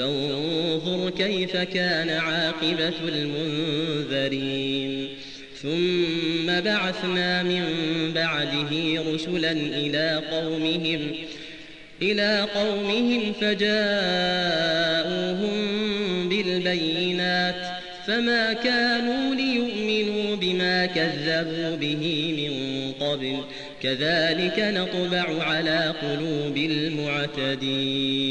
فانظر كيف كان عاقبة المنذرين. ثم بعثنا من بعده رسلا إلى قومهم إلى قومهم فجاءوهم بالبينات فما كانوا ليؤمنوا بما كذبوا به من قبل. كذلك نطبع على قلوب المعتدين.